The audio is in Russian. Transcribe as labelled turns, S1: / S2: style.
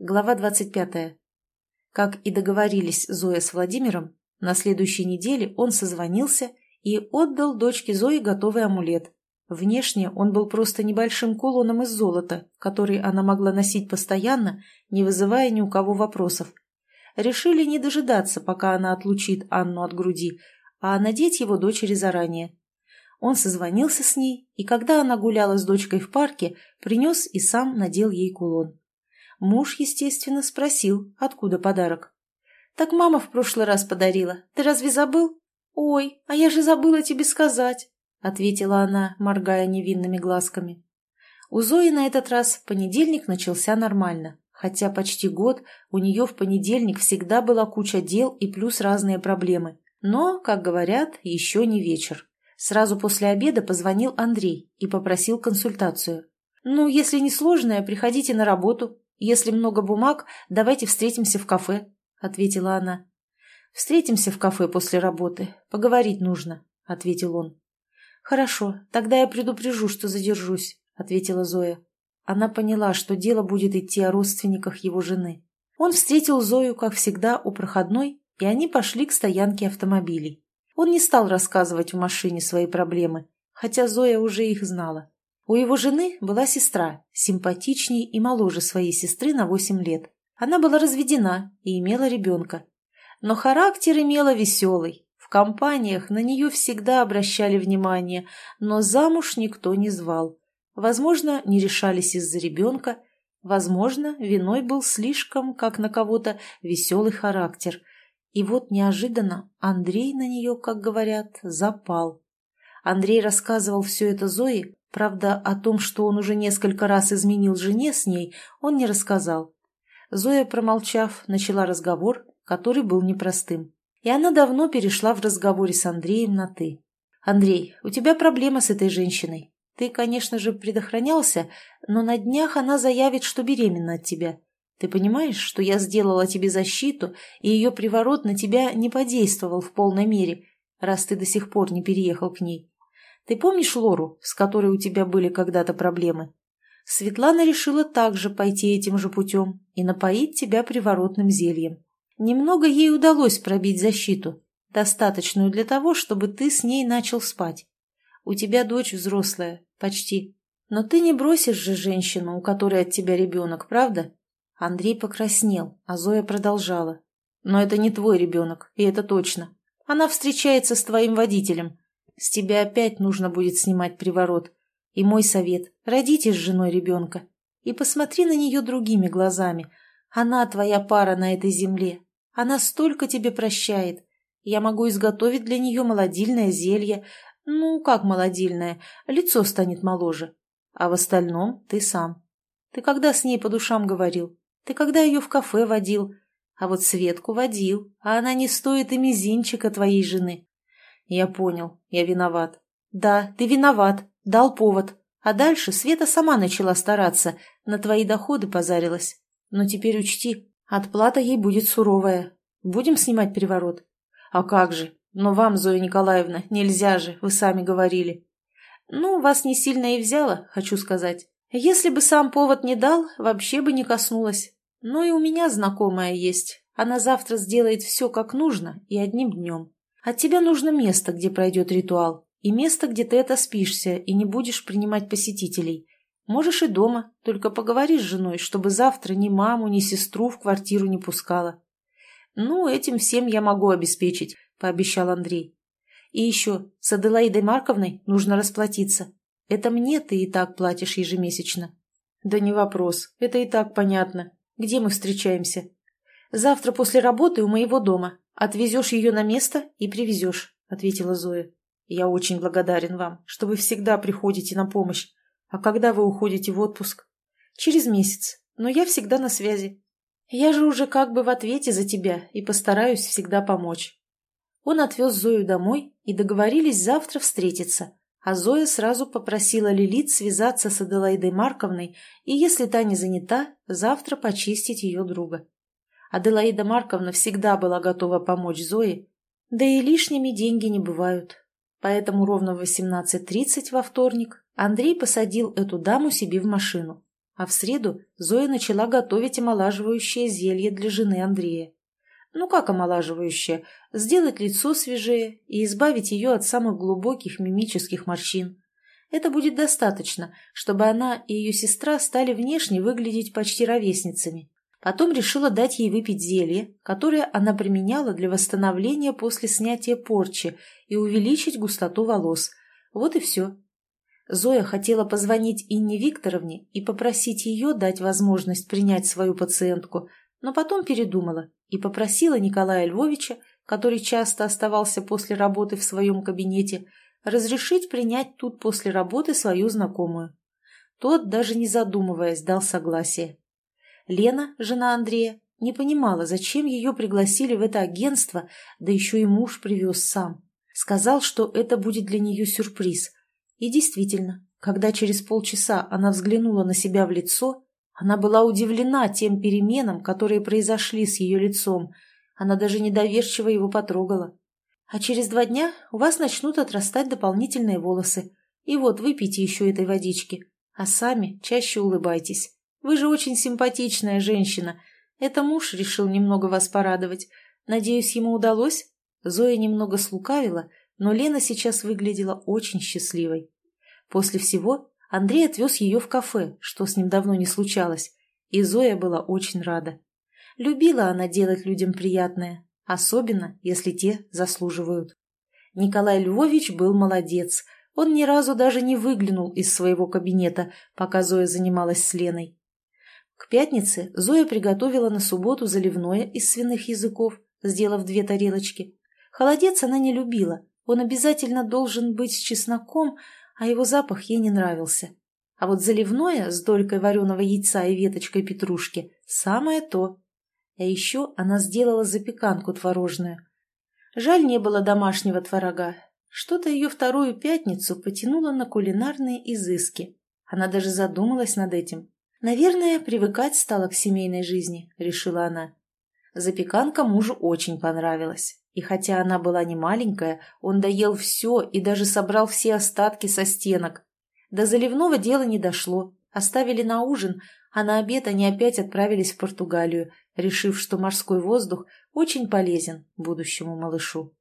S1: Глава 25. Как и договорились Зоя с Владимиром, на следующей неделе он созвонился и отдал дочке Зои готовый амулет. Внешне он был просто небольшим кулоном из золота, который она могла носить постоянно, не вызывая ни у кого вопросов. Решили не дожидаться, пока она отлучит Анну от груди, а надеть его дочери заранее. Он созвонился с ней, и когда она гуляла с дочкой в парке, принес и сам надел ей кулон. Муж, естественно, спросил, откуда подарок. «Так мама в прошлый раз подарила. Ты разве забыл?» «Ой, а я же забыла тебе сказать», — ответила она, моргая невинными глазками. У Зои на этот раз понедельник начался нормально, хотя почти год у нее в понедельник всегда была куча дел и плюс разные проблемы. Но, как говорят, еще не вечер. Сразу после обеда позвонил Андрей и попросил консультацию. «Ну, если не сложное, приходите на работу. Если много бумаг, давайте встретимся в кафе», — ответила она. «Встретимся в кафе после работы. Поговорить нужно», — ответил он. «Хорошо, тогда я предупрежу, что задержусь», — ответила Зоя. Она поняла, что дело будет идти о родственниках его жены. Он встретил Зою, как всегда, у проходной, и они пошли к стоянке автомобилей. Он не стал рассказывать в машине свои проблемы, хотя Зоя уже их знала. У его жены была сестра, симпатичней и моложе своей сестры на 8 лет. Она была разведена и имела ребенка. Но характер имела веселый. В компаниях на нее всегда обращали внимание, но замуж никто не звал. Возможно, не решались из-за ребенка, возможно, виной был слишком, как на кого-то, веселый характер – и вот неожиданно Андрей на нее, как говорят, запал. Андрей рассказывал все это Зое, правда, о том, что он уже несколько раз изменил жене с ней, он не рассказал. Зоя, промолчав, начала разговор, который был непростым. И она давно перешла в разговоре с Андреем на «ты». «Андрей, у тебя проблема с этой женщиной. Ты, конечно же, предохранялся, но на днях она заявит, что беременна от тебя. Ты понимаешь, что я сделала тебе защиту, и ее приворот на тебя не подействовал в полной мере, раз ты до сих пор не переехал к ней? Ты помнишь Лору, с которой у тебя были когда-то проблемы? Светлана решила также пойти этим же путем и напоить тебя приворотным зельем. Немного ей удалось пробить защиту, достаточную для того, чтобы ты с ней начал спать. У тебя дочь взрослая, почти. Но ты не бросишь же женщину, у которой от тебя ребенок, правда? Андрей покраснел, а Зоя продолжала. «Но это не твой ребенок, и это точно. Она встречается с твоим водителем. С тебя опять нужно будет снимать приворот. И мой совет – родите с женой ребенка. И посмотри на нее другими глазами. Она твоя пара на этой земле. Она столько тебе прощает. Я могу изготовить для нее молодильное зелье. Ну, как молодильное? Лицо станет моложе. А в остальном ты сам. Ты когда с ней по душам говорил? Ты когда ее в кафе водил? А вот Светку водил, а она не стоит и мизинчика твоей жены. Я понял, я виноват. Да, ты виноват, дал повод. А дальше Света сама начала стараться, на твои доходы позарилась. Но теперь учти, отплата ей будет суровая. Будем снимать переворот? А как же? Но вам, Зоя Николаевна, нельзя же, вы сами говорили. Ну, вас не сильно и взяло, хочу сказать. Если бы сам повод не дал, вообще бы не коснулась. Ну и у меня знакомая есть. Она завтра сделает все как нужно и одним днем. От тебя нужно место, где пройдет ритуал, и место, где ты отоспишься и не будешь принимать посетителей. Можешь и дома, только поговори с женой, чтобы завтра ни маму, ни сестру в квартиру не пускала. Ну, этим всем я могу обеспечить, пообещал Андрей. И еще, с Аделаидой Марковной нужно расплатиться. Это мне ты и так платишь ежемесячно. Да не вопрос, это и так понятно, где мы встречаемся? Завтра после работы у моего дома. Отвезешь ее на место и привезешь, — ответила Зоя. Я очень благодарен вам, что вы всегда приходите на помощь. А когда вы уходите в отпуск? Через месяц, но я всегда на связи. Я же уже как бы в ответе за тебя и постараюсь всегда помочь. Он отвез Зою домой и договорились завтра встретиться, а Зоя сразу попросила Лилит связаться с Аделаидой Марковной и, если та не занята, завтра почистить ее друга. Аделаида Марковна всегда была готова помочь Зое, да и лишними деньги не бывают. Поэтому ровно в 18.30 во вторник Андрей посадил эту даму себе в машину. А в среду Зоя начала готовить омолаживающее зелье для жены Андрея. Ну как омолаживающее? Сделать лицо свежее и избавить ее от самых глубоких мимических морщин. Это будет достаточно, чтобы она и ее сестра стали внешне выглядеть почти ровесницами. Потом решила дать ей выпить зелье, которое она применяла для восстановления после снятия порчи и увеличить густоту волос. Вот и все. Зоя хотела позвонить Инне Викторовне и попросить ее дать возможность принять свою пациентку, но потом передумала и попросила Николая Львовича, который часто оставался после работы в своем кабинете, разрешить принять тут после работы свою знакомую. Тот, даже не задумываясь, дал согласие. Лена, жена Андрея, не понимала, зачем ее пригласили в это агентство, да еще и муж привез сам. Сказал, что это будет для нее сюрприз. И действительно, когда через полчаса она взглянула на себя в лицо, она была удивлена тем переменам, которые произошли с ее лицом. Она даже недоверчиво его потрогала. А через два дня у вас начнут отрастать дополнительные волосы. И вот выпейте еще этой водички. А сами чаще улыбайтесь. Вы же очень симпатичная женщина. Это муж решил немного вас порадовать. Надеюсь, ему удалось?» Зоя немного слукавила, но Лена сейчас выглядела очень счастливой. После всего Андрей отвез ее в кафе, что с ним давно не случалось, и Зоя была очень рада. Любила она делать людям приятное, особенно если те заслуживают. Николай Львович был молодец. Он ни разу даже не выглянул из своего кабинета, пока Зоя занималась с Леной. К пятнице Зоя приготовила на субботу заливное из свиных языков, сделав две тарелочки. Холодец она не любила, он обязательно должен быть с чесноком, а его запах ей не нравился. А вот заливное с долькой вареного яйца и веточкой петрушки – самое то. А еще она сделала запеканку творожную. Жаль, не было домашнего творога. Что-то ее вторую пятницу потянуло на кулинарные изыски. Она даже задумалась над этим. «Наверное, привыкать стала к семейной жизни», — решила она. Запеканка мужу очень понравилась. И хотя она была не маленькая, он доел все и даже собрал все остатки со стенок. До заливного дела не дошло. Оставили на ужин, а на обед они опять отправились в Португалию, решив, что морской воздух очень полезен будущему малышу.